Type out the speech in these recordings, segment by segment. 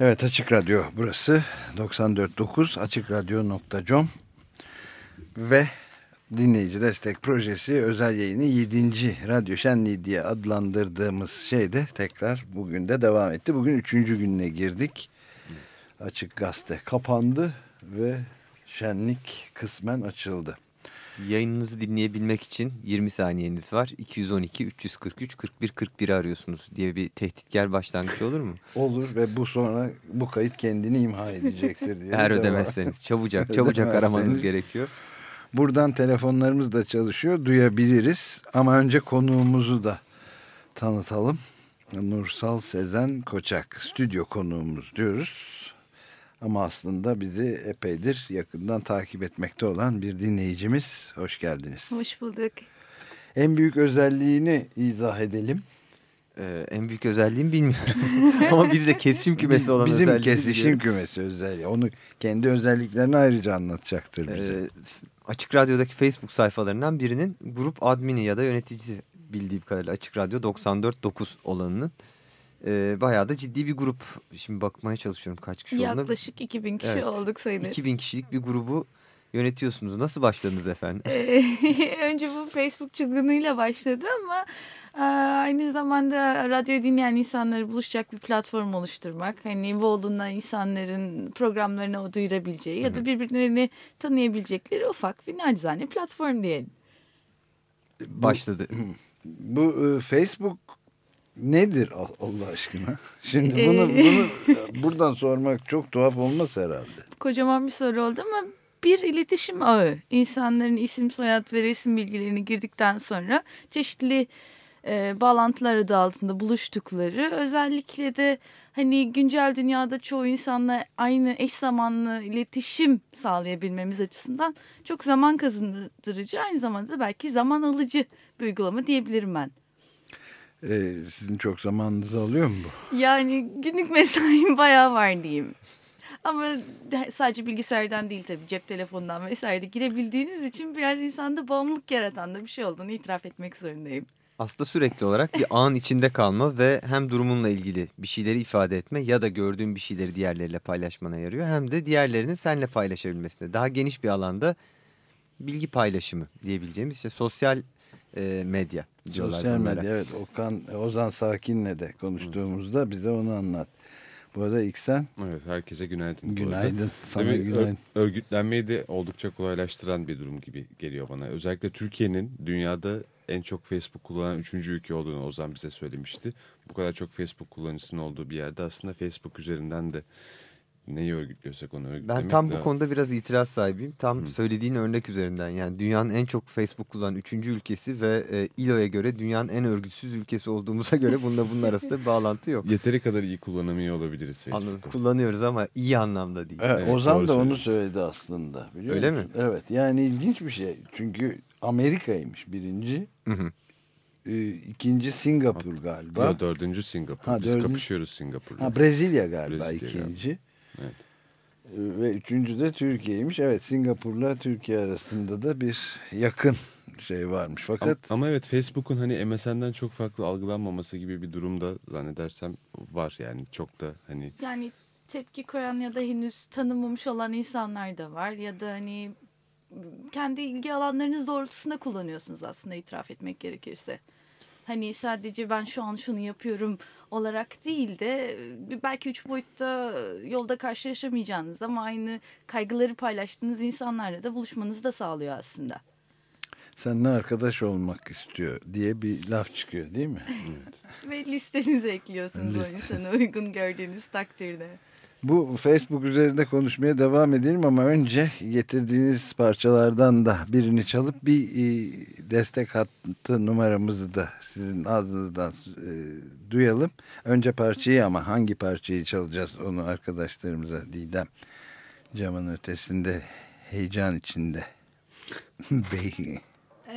Evet Açık Radyo burası 94.9 açıkradyo.com ve dinleyici destek projesi özel yayını 7. Radyo Şenliği diye adlandırdığımız şey de tekrar bugün de devam etti. Bugün 3. gününe girdik. Açık Gazete kapandı ve şenlik kısmen açıldı. Yayınınızı dinleyebilmek için 20 saniyeniz var. 212 343 41 41 arıyorsunuz diye bir tehditkar başlangıç olur mu? Olur ve bu sonra bu kayıt kendini imha edecektir diye. Eğer ödemezseniz çabucak çabucak aramanız gerekiyor. Buradan telefonlarımız da çalışıyor. Duyabiliriz. Ama önce konuğumuzu da tanıtalım. Nursal Sezen Koçak. Stüdyo konuğumuz diyoruz. Ama aslında bizi epeydir yakından takip etmekte olan bir dinleyicimiz. Hoş geldiniz. Hoş bulduk. En büyük özelliğini izah edelim. Ee, en büyük özelliğimi bilmiyorum. Ama bizde kesişim kümesi olan Bizim özelliği kesişim biliyorum. kümesi özelliği. Onu kendi özelliklerini ayrıca anlatacaktır bize. Ee, Açık Radyo'daki Facebook sayfalarından birinin grup admini ya da yöneticisi bildiğim kadarıyla Açık Radyo 94.9 olanının. Ee, bayağı da ciddi bir grup. Şimdi bakmaya çalışıyorum kaç kişi olduğunu. Yaklaşık 2000 kişi Evet. olduk sayılır. 2000 kişilik bir grubu yönetiyorsunuz. Nasıl başladınız efendim? Önce bu Facebook çılgınlığıyla başladı ama e, aynı zamanda radyo dinleyen insanları buluşacak bir platform oluşturmak. Hani Voğlu'na insanların programlarını duyurabileceği ya da birbirlerini tanıyabilecekleri ufak bir nacizane platform diyelim. Başladı. Bu e, Facebook nedir Al- Allah aşkına? Şimdi Ee, bunu, bunu buradan sormak çok tuhaf olmaz herhalde. Kocaman bir soru oldu ama bir iletişim ağı. İnsanların isim, soyad ve resim bilgilerini girdikten sonra çeşitli e, bağlantılar adı altında buluştukları özellikle de hani güncel dünyada çoğu insanla aynı eş zamanlı iletişim sağlayabilmemiz açısından çok zaman kazandırıcı aynı zamanda da belki zaman alıcı bir uygulama diyebilirim ben. Ee, sizin çok zamanınızı alıyor mu bu? Yani günlük mesaim bayağı var diyeyim. Ama de- sadece bilgisayardan değil tabii cep telefonundan vesaire de girebildiğiniz için biraz insanda bağımlılık yaratan da bir şey olduğunu itiraf etmek zorundayım. Aslında sürekli olarak bir an içinde kalma ve hem durumunla ilgili bir şeyleri ifade etme ya da gördüğün bir şeyleri diğerleriyle paylaşmana yarıyor. Hem de diğerlerinin seninle paylaşabilmesine. Daha geniş bir alanda bilgi paylaşımı diyebileceğimiz işte sosyal e, medya diyorlar Sosyal bunlara. medya evet Okan, Ozan Sakin'le de konuştuğumuzda bize onu anlat. Bu arada İksen Evet herkese günaydın. günaydın. Sana Tabii, günaydın. ör- örgütlenmeyi de oldukça kolaylaştıran bir durum gibi geliyor bana. Özellikle Türkiye'nin dünyada en çok Facebook kullanan üçüncü ülke olduğunu Ozan bize söylemişti. Bu kadar çok Facebook kullanıcısının olduğu bir yerde aslında Facebook üzerinden de neyi örgütlüyorsak onu örgütlemek Ben tam bu daha- konuda biraz itiraz sahibiyim. Tam Hı. söylediğin örnek üzerinden yani dünyanın en çok Facebook kullanan üçüncü ülkesi ve e, İLO'ya göre dünyanın en örgütsüz ülkesi olduğumuza göre bununla bunun arasında bir bağlantı yok. Yeteri kadar iyi kullanamıyor olabiliriz Anladım. Facebook'u. Kullanıyoruz ama iyi anlamda değil. Evet, Evet, Ozan da onu söyledi aslında. Biliyor Öyle musun? mi? Evet yani ilginç bir şey. Çünkü Amerika'ymış birinci. Hı hı. Ee, ikinci Singapur galiba. Yo, dördüncü Singapur. Ha, Biz dördüncü- kapışıyoruz Singapur'la. Ha, Brezilya galiba Brezilya ikinci. Evet. Ee, Ve üçüncü de Türkiye'ymiş. Evet Singapur'la Türkiye arasında da bir yakın şey varmış. Ama, Fakat ama evet Facebook'un hani MSN'den çok farklı algılanmaması gibi bir durumda zannedersem var yani çok da hani Yani tepki koyan ya da henüz tanımamış olan insanlar da var ya da hani kendi ilgi alanlarınız doğrultusunda kullanıyorsunuz aslında itiraf etmek gerekirse. Hani sadece ben şu an şunu yapıyorum olarak değil de belki üç boyutta yolda karşılaşamayacağınız ama aynı kaygıları paylaştığınız insanlarla da buluşmanızı da sağlıyor aslında. seninle arkadaş olmak istiyor diye bir laf çıkıyor değil mi? Ve listenize ekliyorsunuz o Liste. insanı uygun gördüğünüz takdirde. Bu Facebook üzerinde konuşmaya devam edelim ama önce getirdiğiniz parçalardan da birini çalıp bir e, destek hattı numaramızı da sizin ağzınızdan e, duyalım. Önce parçayı ama hangi parçayı çalacağız onu arkadaşlarımıza Didem camın ötesinde heyecan içinde. Bey.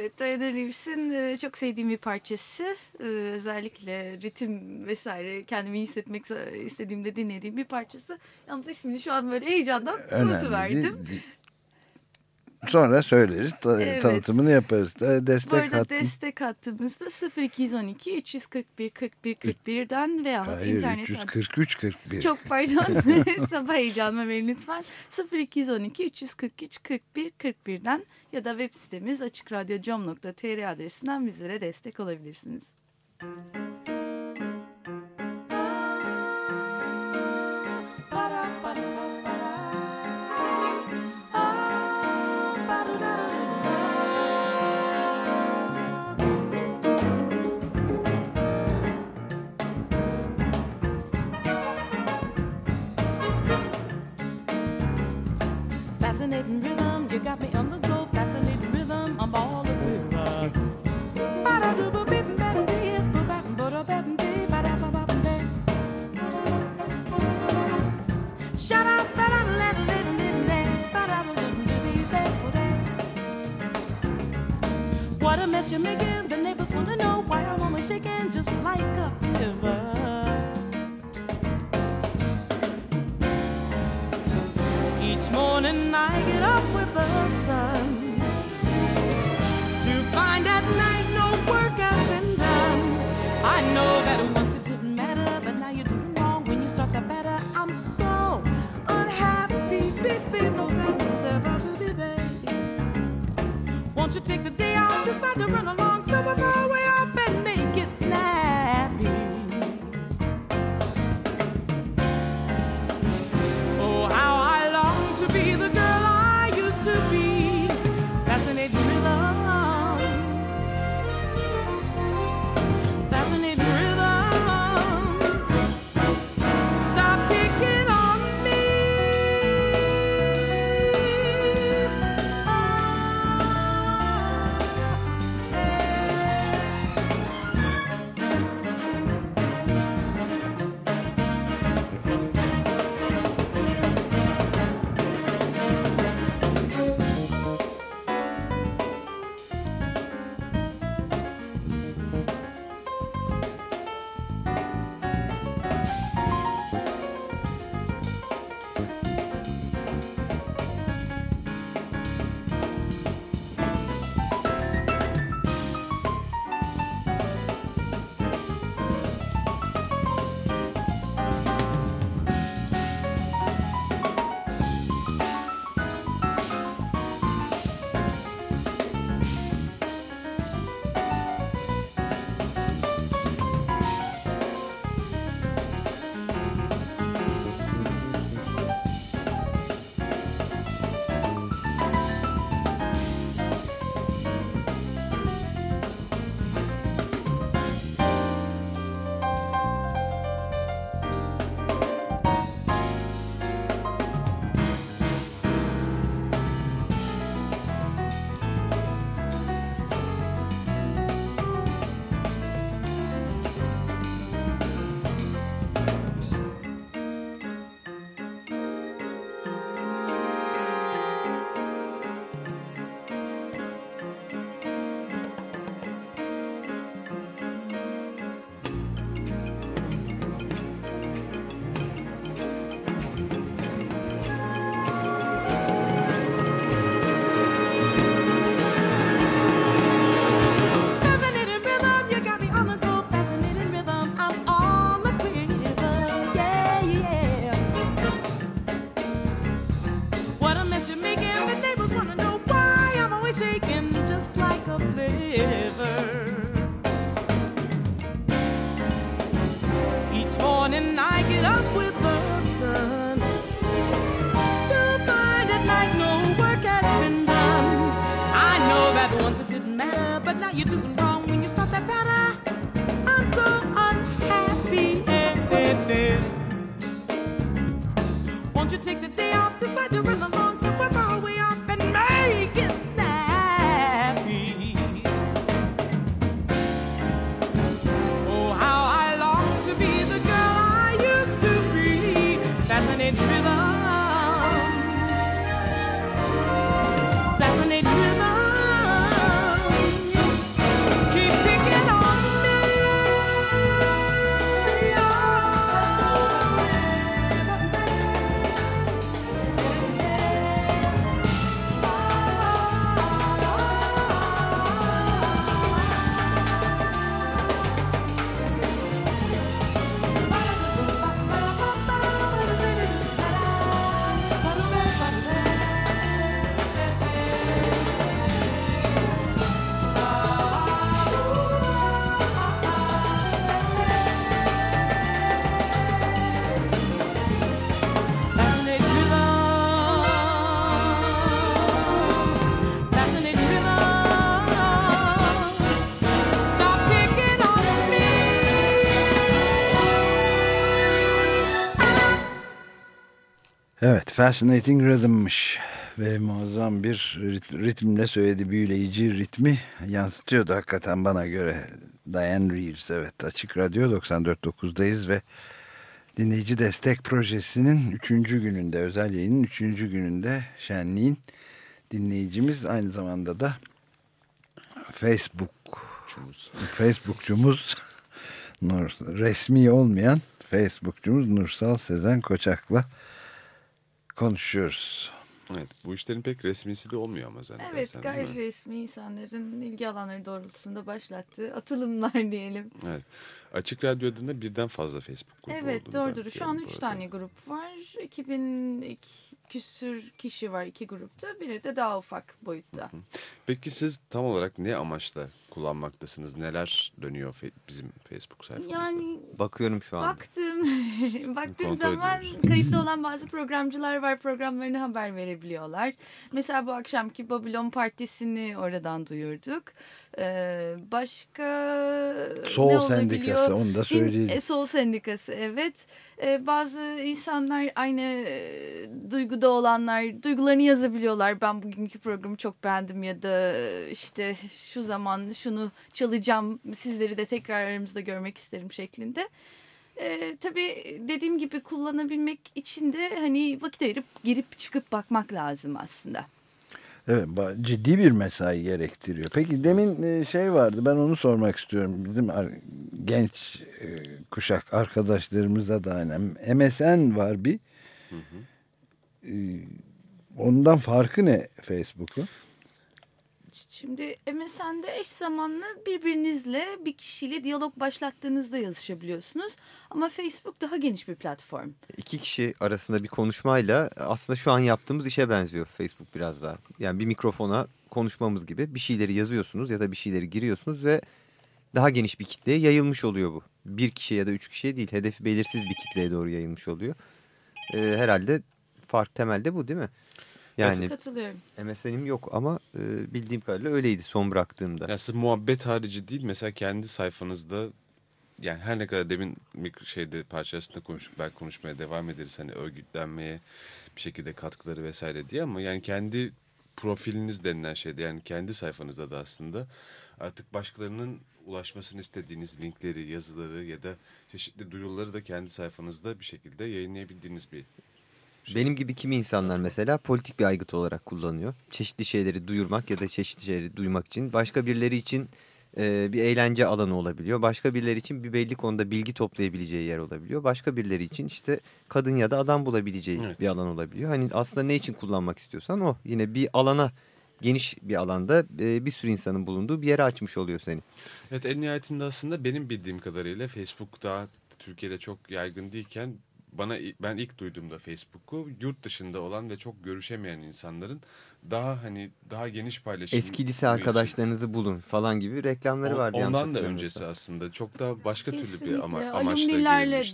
Evet Diana Reeves'in e, çok sevdiğim bir parçası. E, Özellikle ritim vesaire kendimi hissetmek istediğimde dinlediğim bir parçası. Yalnız ismini şu an böyle heyecandan Önemli unutuverdim. değil. Sonra söyleriz. Ta Evet. Tanıtımını yaparız. E, Bu Destek arada hattı. destek hattımızda 0212 341 41 41'den veya Hayır internetten 343 41. Çok pardon. Sabah heyecanıma verin lütfen. 0212 343 41 41'den ya da web sitemiz açıkradyo.com.tr adresinden bizlere destek olabilirsiniz. Fascinating mess you're making. The neighbors wanna know why I'm always shaking just like a fever. Each morning I get up with the sun to find at night no work has been done. I know that once it didn't matter, but now you're doing wrong when you start that better. I'm so unhappy. Won't you take the day decided to run along, so I decide to Fascinating Rhythm'mış ve muazzam bir rit- ritimle söyledi büyüleyici ritmi yansıtıyordu hakikaten bana göre. Diane Reeves evet Açık Radyo 94.9'dayız ve dinleyici destek projesinin 3. gününde özel yayının 3. gününde şenliğin dinleyicimiz aynı zamanda da Facebook Facebook'cumuz Nur, resmi olmayan Facebook'cumuz Nursal Sezen Koçak'la konuşuyoruz. Evet, bu işlerin pek resmisi de olmuyor ama zannedersen Evet değil gayri mi? resmi insanların ilgi alanları doğrultusunda başlattığı atılımlar diyelim. Evet. Açık Radyo adında birden fazla Facebook grubu Evet doğrudur. Şu an üç tane grup var. 2000 küsür kişi var iki grupta. Biri de daha ufak boyutta. Peki siz tam olarak ne amaçla kullanmaktasınız? Neler dönüyor fe- bizim Facebook sayfamızda? Yani Bakıyorum şu anda. baktım baktığım zaman kayıtlı olan bazı programcılar var. Programlarını haber verebiliyorlar. Mesela bu akşamki Babylon Partisi'ni oradan duyurduk. Ee, başka ne Sol olabiliyor? Sendikası onu da Din- söyleyelim. e, Sol Sendikası evet. E, bazı insanlar aynı e, duyguda olanlar duygularını yazabiliyorlar. Ben bugünkü programı çok beğendim ya da e, işte şu zaman şunu çalacağım sizleri de tekrar aramızda görmek isterim şeklinde. E, tabii dediğim gibi kullanabilmek için de hani vakit ayırıp girip çıkıp bakmak lazım aslında. Evet ciddi bir mesai gerektiriyor. Peki demin e, şey vardı ben onu sormak istiyorum. Bizim genç e, kuşak arkadaşlarımızda da aynen MSN var bir. E, Ondan farkı ne Facebook'un? Şimdi MSN'de eş zamanlı birbirinizle bir kişiyle diyalog başlattığınızda yazışabiliyorsunuz. Ama Facebook daha geniş bir platform. İki kişi arasında bir konuşmayla aslında şu an yaptığımız işe benziyor Facebook biraz daha. Yani bir mikrofona konuşmamız gibi bir şeyleri yazıyorsunuz ya da bir şeyleri giriyorsunuz ve daha geniş bir kitleye yayılmış oluyor bu. Bir kişiye ya da üç kişiye değil hedefi belirsiz bir kitleye doğru yayılmış oluyor. Ee, herhalde fark temelde bu değil mi? Yani Katılıyorum. MSN'im yok ama e, bildiğim kadarıyla öyleydi son bıraktığımda. Yani sırf muhabbet harici değil mesela kendi sayfanızda yani her ne kadar demin mikro şeyde parçasında konuştuk belki konuşmaya devam ederiz hani örgütlenmeye bir şekilde katkıları vesaire diye ama yani kendi profiliniz denilen şeyde yani kendi sayfanızda da aslında artık başkalarının ulaşmasını istediğiniz linkleri, yazıları ya da çeşitli duyuruları da kendi sayfanızda bir şekilde yayınlayabildiğiniz bir Benim gibi kimi insanlar mesela politik bir aygıt olarak kullanıyor. Çeşitli şeyleri duyurmak ya da çeşitli şeyleri duymak için. Başka birileri için e, bir eğlence alanı olabiliyor. Başka birileri için bir belli konuda bilgi toplayabileceği yer olabiliyor. Başka birileri için işte kadın ya da adam bulabileceği Evet. bir alan olabiliyor. Hani aslında ne için kullanmak istiyorsan o. Yine bir alana geniş bir alanda e, bir sürü insanın bulunduğu bir yere açmış oluyor seni. Evet en nihayetinde aslında benim bildiğim kadarıyla Facebook daha Türkiye'de çok yaygın değilken bana ben ilk duyduğumda Facebook'u yurt dışında olan ve çok görüşemeyen insanların daha hani daha geniş paylaşım Eski lise arkadaşlarınızı bulun falan gibi reklamları vardı. yanlış Ondan da öncesi aslında çok daha başka türlü Kesinlikle. bir ama, amaçla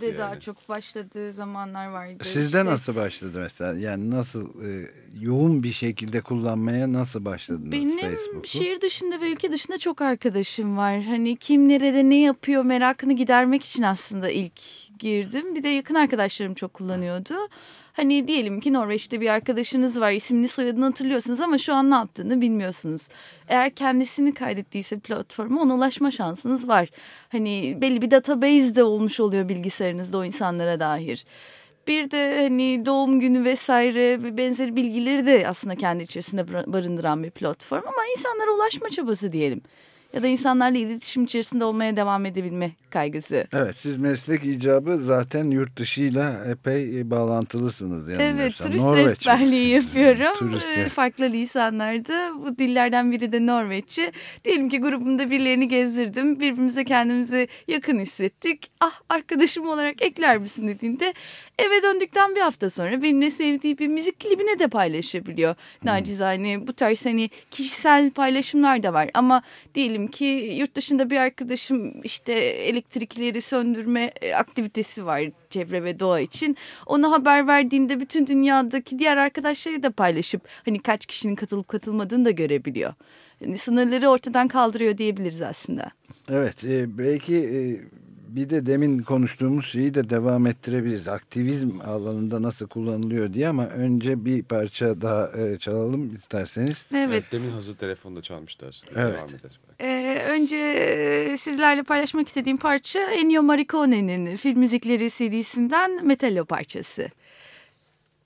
de yani. daha çok başladığı zamanlar vardı. Sizde İşte nasıl başladı mesela? Yani nasıl e, yoğun bir şekilde kullanmaya nasıl başladınız Benim Facebook'u? şehir dışında ve ülke dışında çok arkadaşım var. Hani kim nerede ne yapıyor merakını gidermek için aslında ilk girdim. Bir de yakın arkadaşlarım çok kullanıyordu. Hani diyelim ki Norveç'te bir arkadaşınız var ismini soyadını hatırlıyorsunuz ama şu an ne yaptığını bilmiyorsunuz. Eğer kendisini kaydettiyse platforma ona ulaşma şansınız var. Hani belli bir database de olmuş oluyor bilgisayarınızda o insanlara dair. Bir de hani doğum günü vesaire ve benzeri bilgileri de aslında kendi içerisinde bar- barındıran bir platform ama insanlara ulaşma çabası diyelim. Ya da insanlarla iletişim içerisinde olmaya devam edebilme kaygısı. Evet siz meslek icabı zaten yurt dışıyla epey e, bağlantılısınız. Evet turist Norveç rehberliği yapıyorum. Turist Ee, Farklı lisanlarda bu dillerden biri de Norveççe. Diyelim ki grubumda birilerini gezdirdim. Birbirimize kendimizi yakın hissettik. Ah arkadaşım olarak ekler misin dediğinde eve döndükten bir hafta sonra benimle sevdiği bir müzik klibine de paylaşabiliyor. Nacizane bu tarz hani kişisel paylaşımlar da var. Ama diyelim ki yurt dışında bir arkadaşım işte elektrikleri söndürme e, aktivitesi var çevre ve doğa için. Ona haber verdiğinde bütün dünyadaki diğer arkadaşları da paylaşıp hani kaç kişinin katılıp katılmadığını da görebiliyor. Yani sınırları ortadan kaldırıyor diyebiliriz aslında. Evet e, belki e, bir de demin konuştuğumuz şeyi de devam ettirebiliriz. Aktivizm alanında nasıl kullanılıyor diye ama önce bir parça daha e, çalalım isterseniz. Evet. Demin hazır telefonda çalmıştı aslında. Evet. Devam eder. Ee, önce e, sizlerle paylaşmak istediğim parça Ennio Morricone'nin film müzikleri CD'sinden Metallo parçası.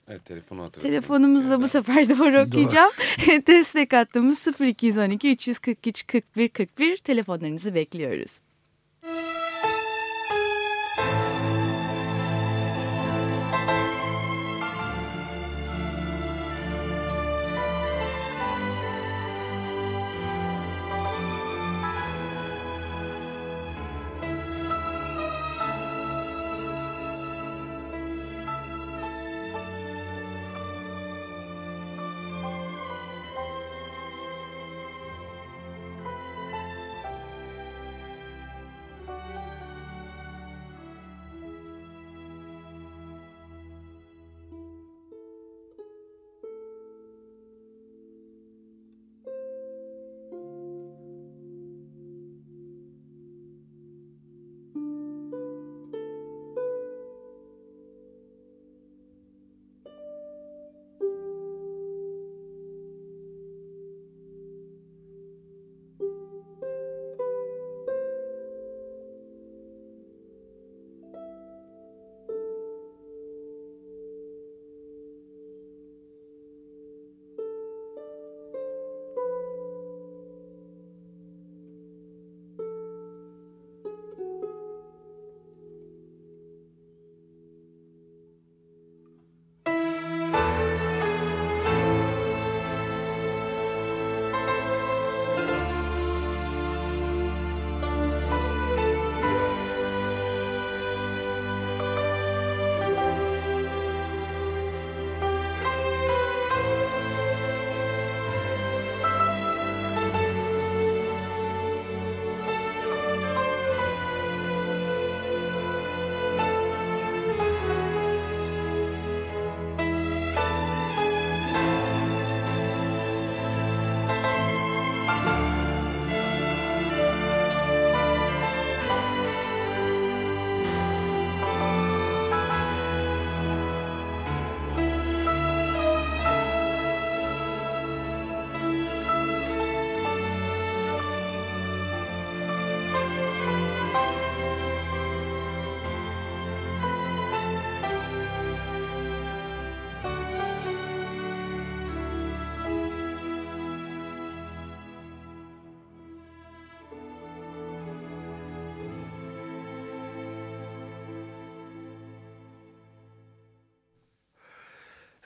Evet telefonu hatırladım. Telefonumuzla bu sefer doğru okuyacağım. Destek hattımız 0212 343 41 41 telefonlarınızı bekliyoruz.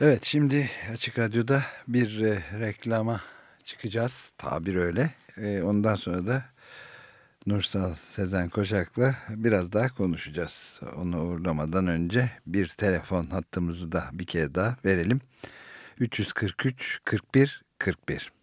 Evet şimdi Açık Radyo'da bir e, reklama çıkacağız. Tabir öyle. E, ondan sonra da Nursal Sezen Koçak'la biraz daha konuşacağız. Onu uğurlamadan önce bir telefon hattımızı da bir kere daha verelim. 343 41 41